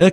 a